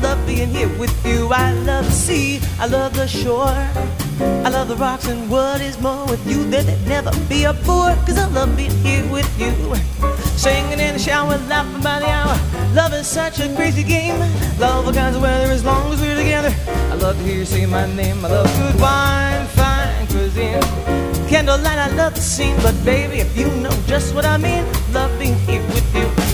love being here with you. I love the sea, I love the shore. I love the rocks and what is more with you, there'd never be a bore, cause I love being here with you. Singing in the shower, laughing by the hour. Love is such a crazy game. Love all kinds of weather as long as we're together. I love to hear you say my name. I love good wine, fine cuisine. Candlelight, I love the scene, but baby, if you know just what I mean, love being here with you.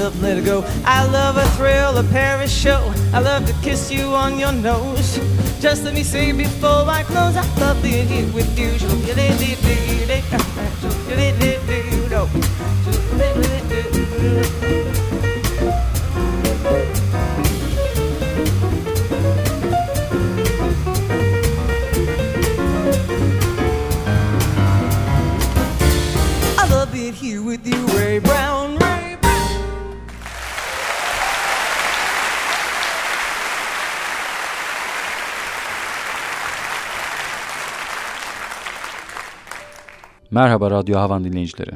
Up, let it go. I love a thrill, a Paris show. I love to kiss you on your nose. Just let me say before I close, I love being here with you. Merhaba Radyo Havan dinleyicileri.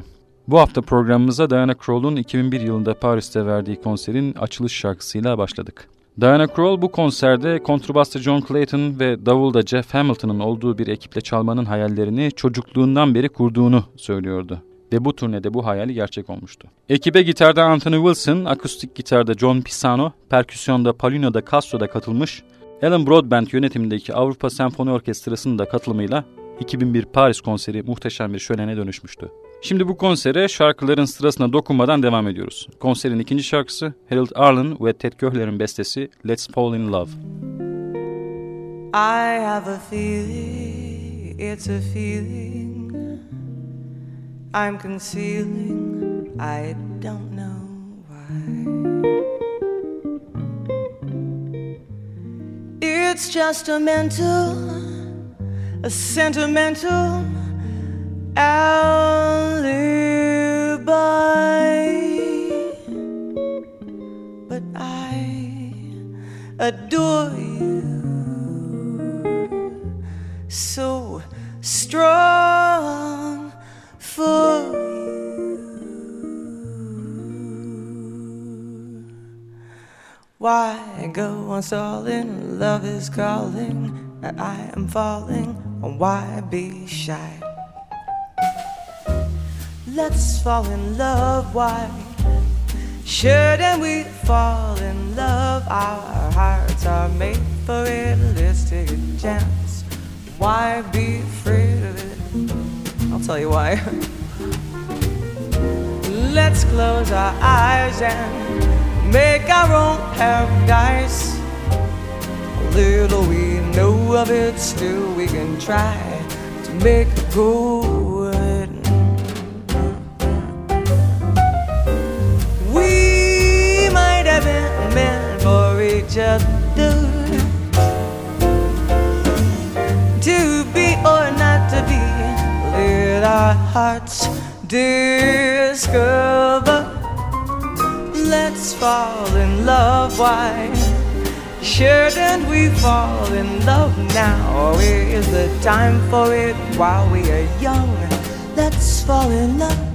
Bu hafta programımıza Diana Krall'un 2001 yılında Paris'te verdiği konserin açılış şarkısıyla başladık. Diana Krall bu konserde kontrbasta John Clayton ve davulda Jeff Hamilton'ın olduğu bir ekiple çalmanın hayallerini çocukluğundan beri kurduğunu söylüyordu. Ve bu turnede bu hayali gerçek olmuştu. Ekibe gitarda Anthony Wilson, akustik gitarda John Pisano, perküsyonda Paulino da Castro'da katılmış, Alan Broadbent yönetimindeki Avrupa Senfoni Orkestrası'nın da katılımıyla 2001 Paris konseri muhteşem bir şölene dönüşmüştü. Şimdi bu konsere şarkıların sırasına dokunmadan devam ediyoruz. Konserin ikinci şarkısı Harold Arlen ve Ted Köhler'in bestesi Let's Fall in Love. I have a feeling, it's a feeling I'm concealing, I don't know why. It's just a mental, a sentimental alibi. But I adore you so strong for you. Why go on stalling? Love is calling, I am falling. Why be shy? Let's fall in love. Why shouldn't we fall in love? Our hearts are made for. Let's chance. Why be afraid of it? I'll tell you why. Let's close our eyes and make our own paradise. Little we know of it, still we can try to make it good. We might have been meant for each other. To be or not to be let our hearts discover. Let's fall in love why shouldn't we fall in love now? Is the time for it while we are young? Let's fall in love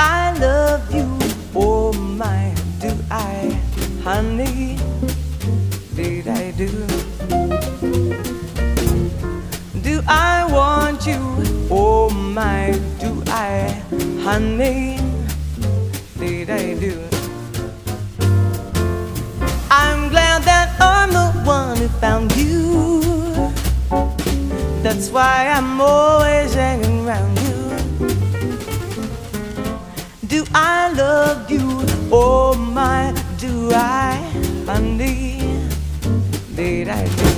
I love you, oh my, do I, honey? Did I do? Do I want you, oh my, do I, honey? Did I do? I'm glad that I'm the one who found you. That's why I'm always angry. I love you. Oh my, do I, honey? Did I do?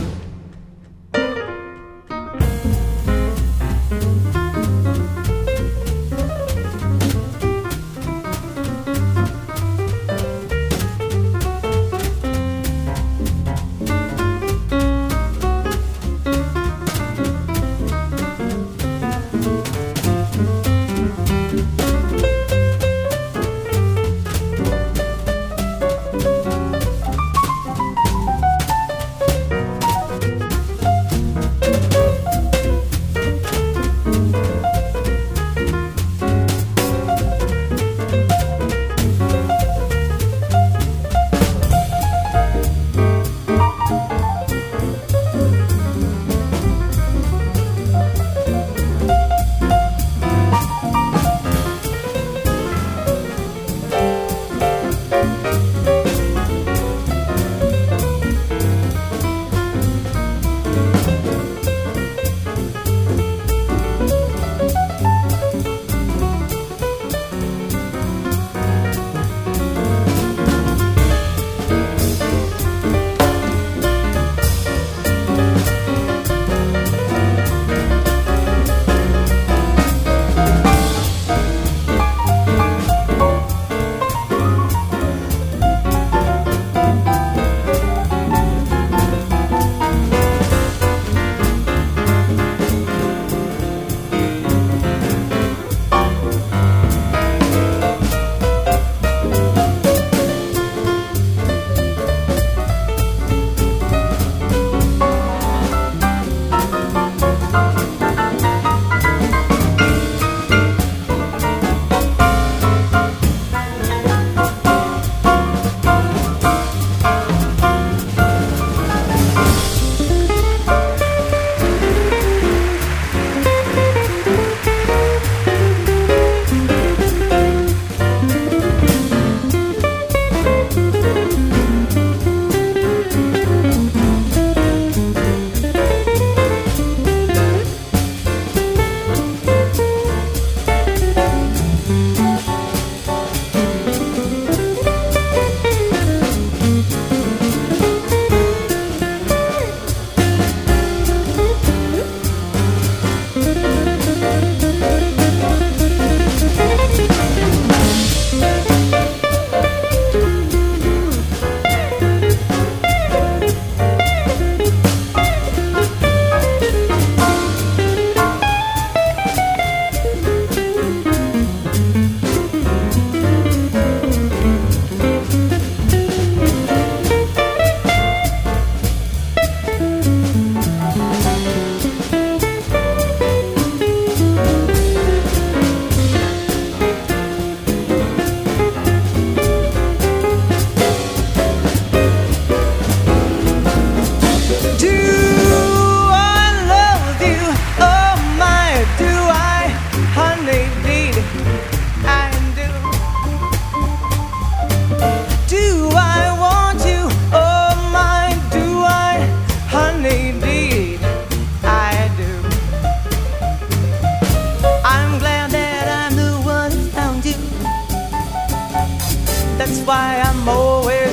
That's why I'm always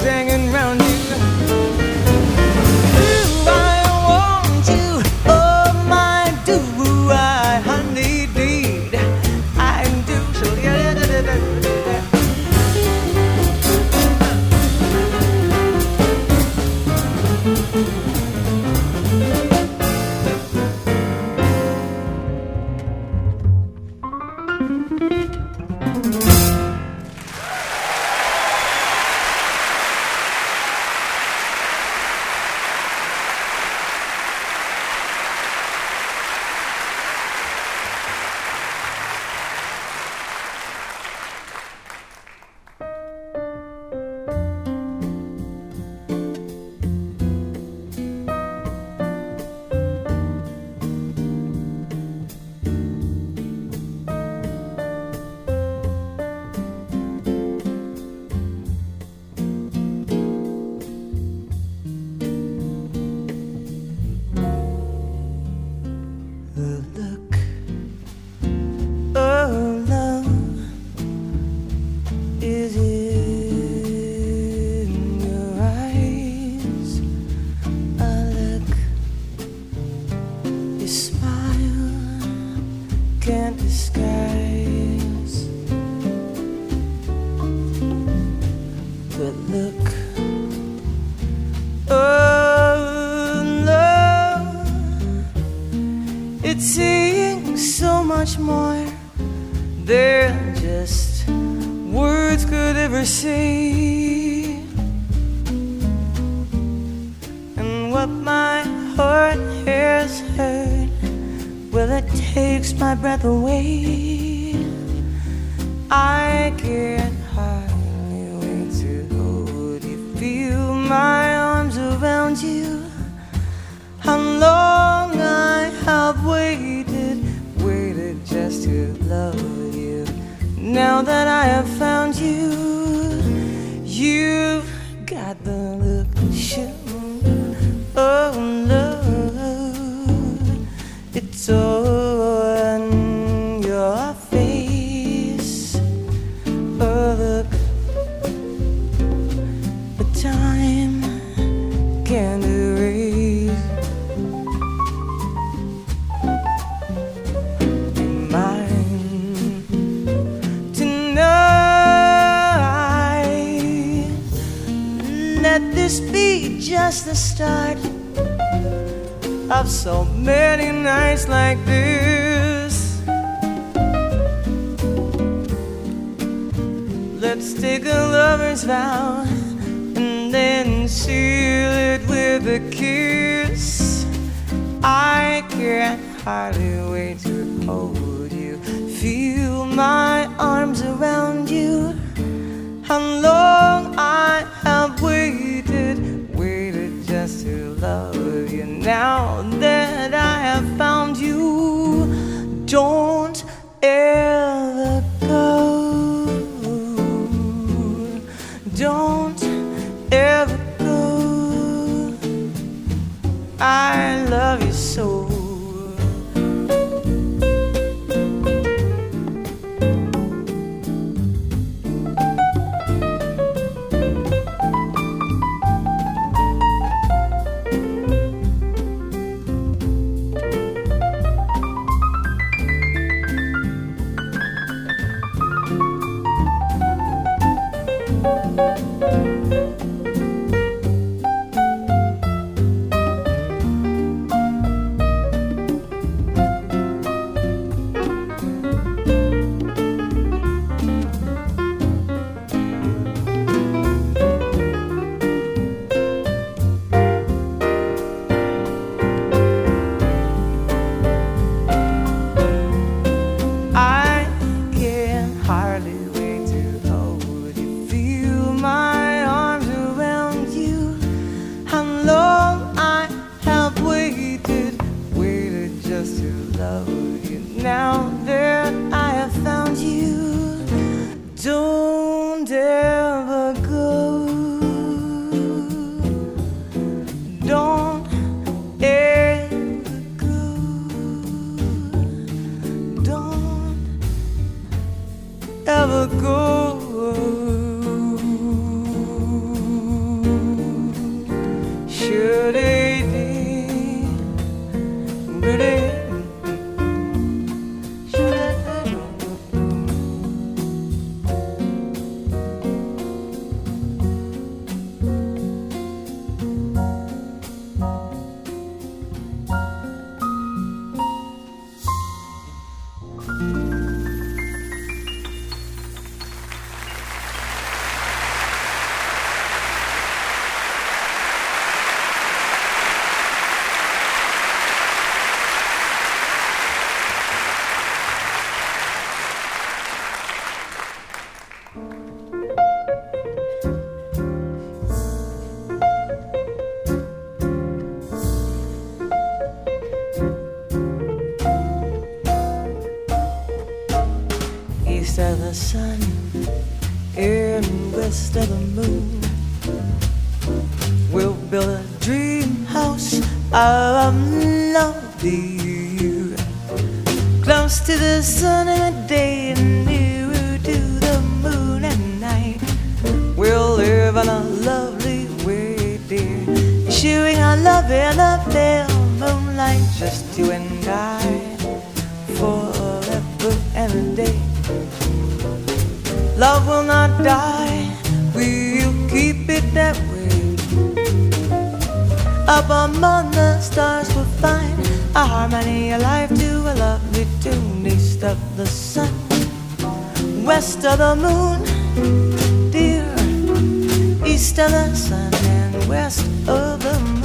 now that I have found you. start of so many nights like this. Let's take a lover's vow and then seal it with a kiss. I can't hardly wait to hold you. Feel my arms around Up among the stars we'll find a harmony, alive to a lovely tune. East of the sun, west of the moon, dear. East of the sun and west of the moon.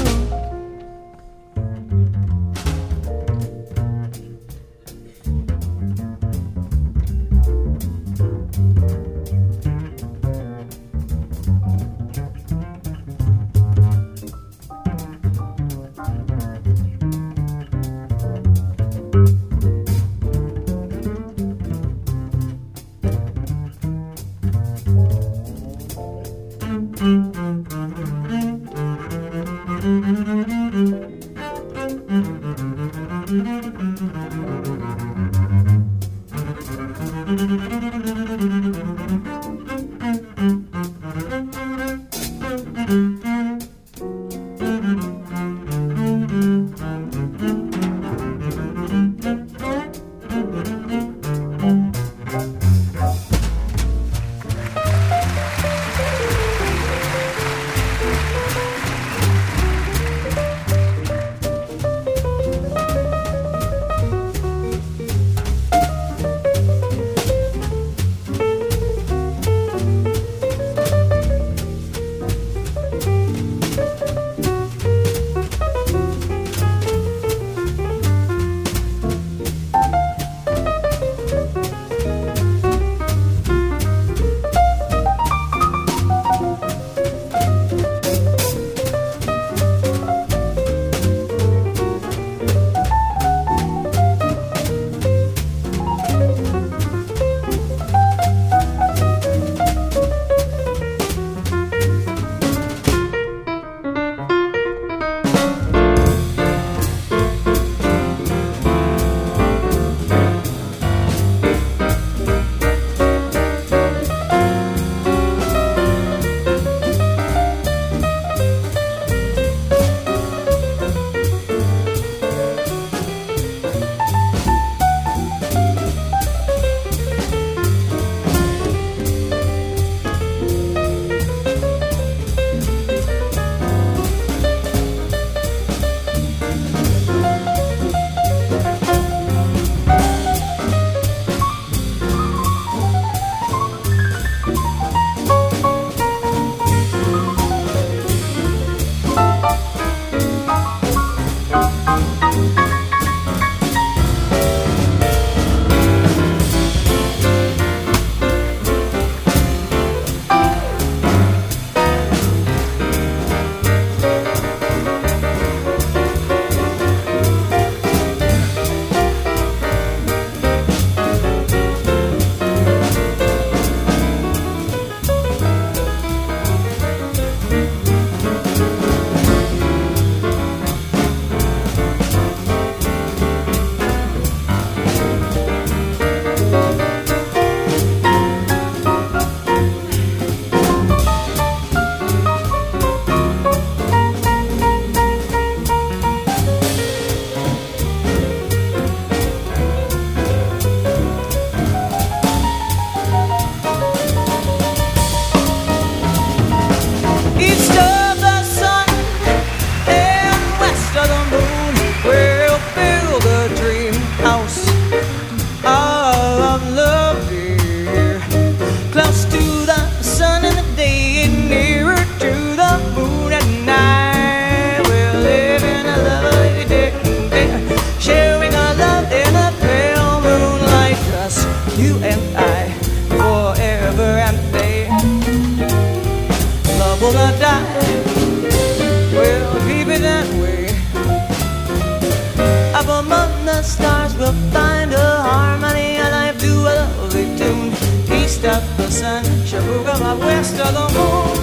stars will find a harmony, and I do a lovely tune. East of the sun, Shibuya, my west of the moon.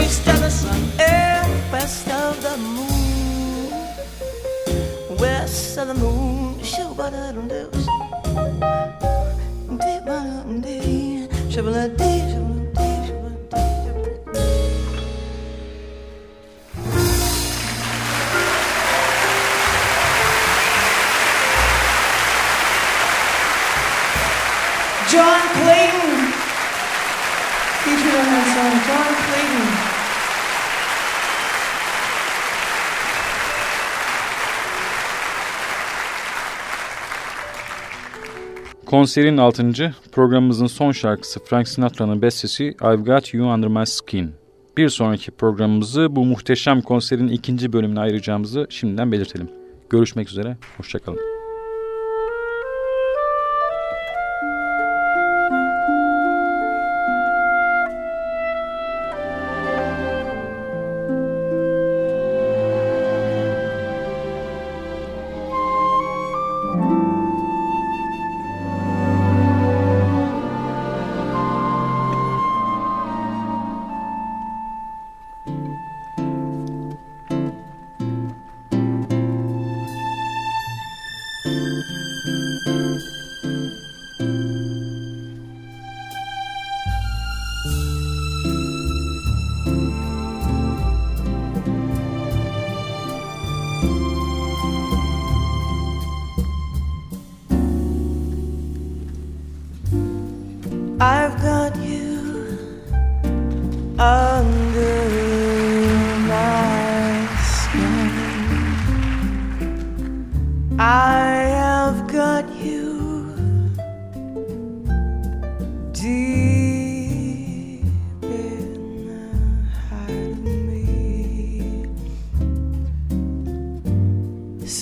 East of the sun, air, west of the moon. West of the moon, Shibuya, do Shibuya, John Clayton. Featured on that song, John Clayton. Konserin 6. programımızın son şarkısı Frank Sinatra'nın bestesi I've Got You Under My Skin. Bir sonraki programımızı bu muhteşem konserin ikinci bölümüne ayıracağımızı şimdiden belirtelim. Görüşmek üzere, hoşçakalın.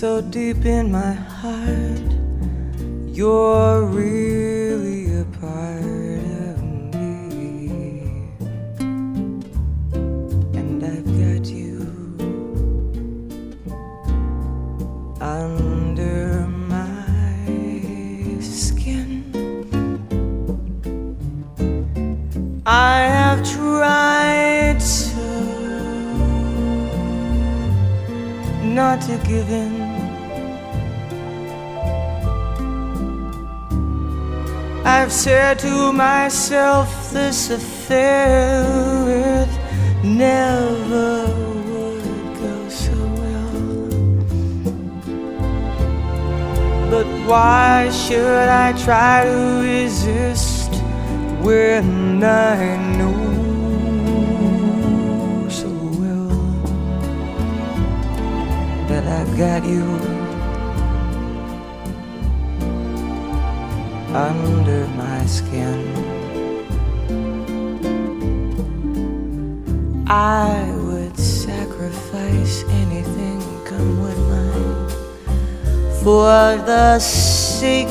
So deep in my heart, you're really a part. Of me, and I've got you under my skin. I have tried so not to give in. I've said to myself, this affair it never would go so well. But why should I try to resist when I know? So well That I've got you under my skin. I would sacrifice anything, come what might, for the sake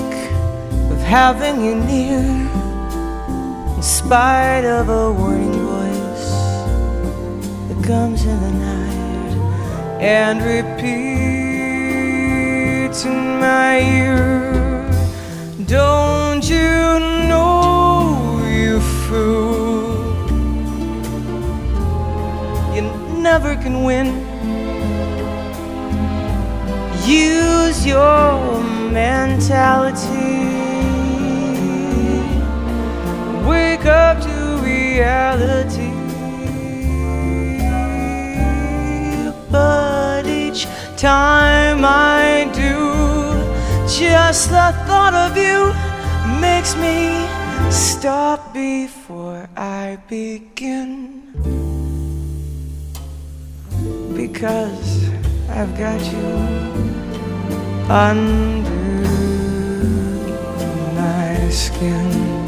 of having you near, in spite of a warning voice that comes in the night and repeats in my ear. Don't you know, you fool? You never can win. Use your mentality. Wake up to reality. But each time I do, just the thought of you makes me stop before I begin. Because I've got you under my skin.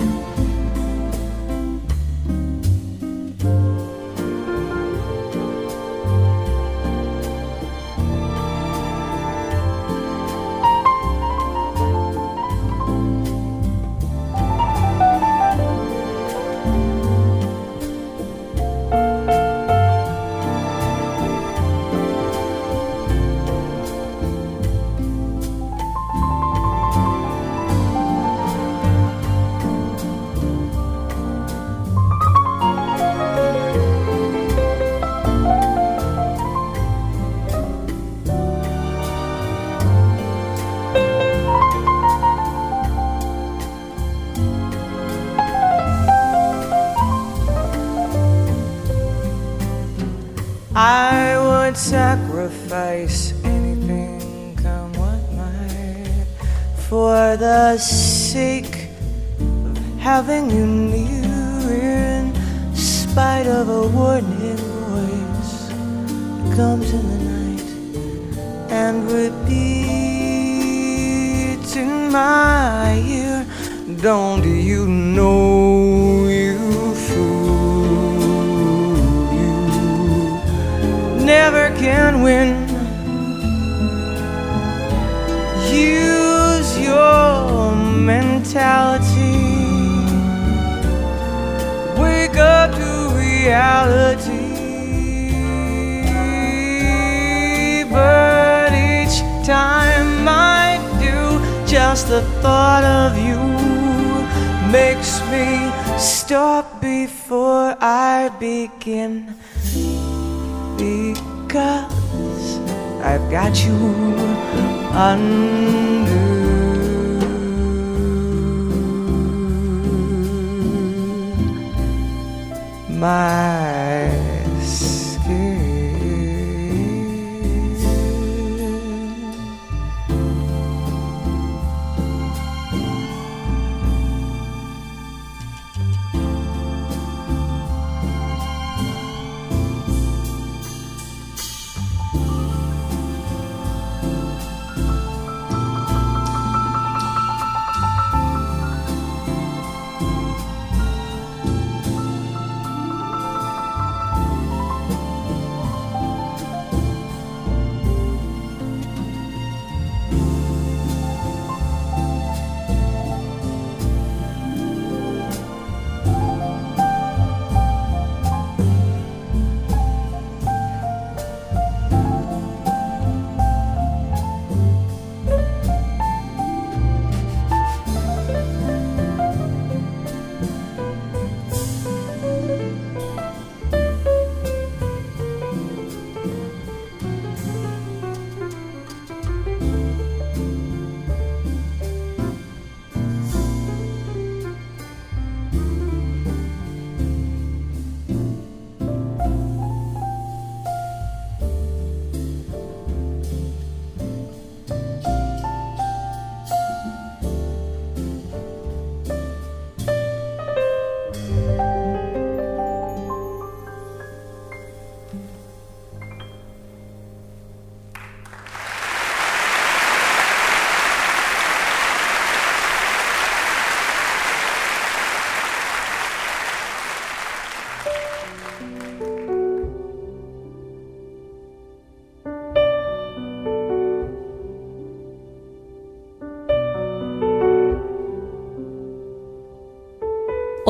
I'd sacrifice anything, come what might, for the sake of having you near, in spite of a warning voice comes in the night and repeats in my ear. Don't you know can win. Use your mentality. Wake up to reality. But each time I do, just the thought of you makes me stop before I begin. Because I've got you under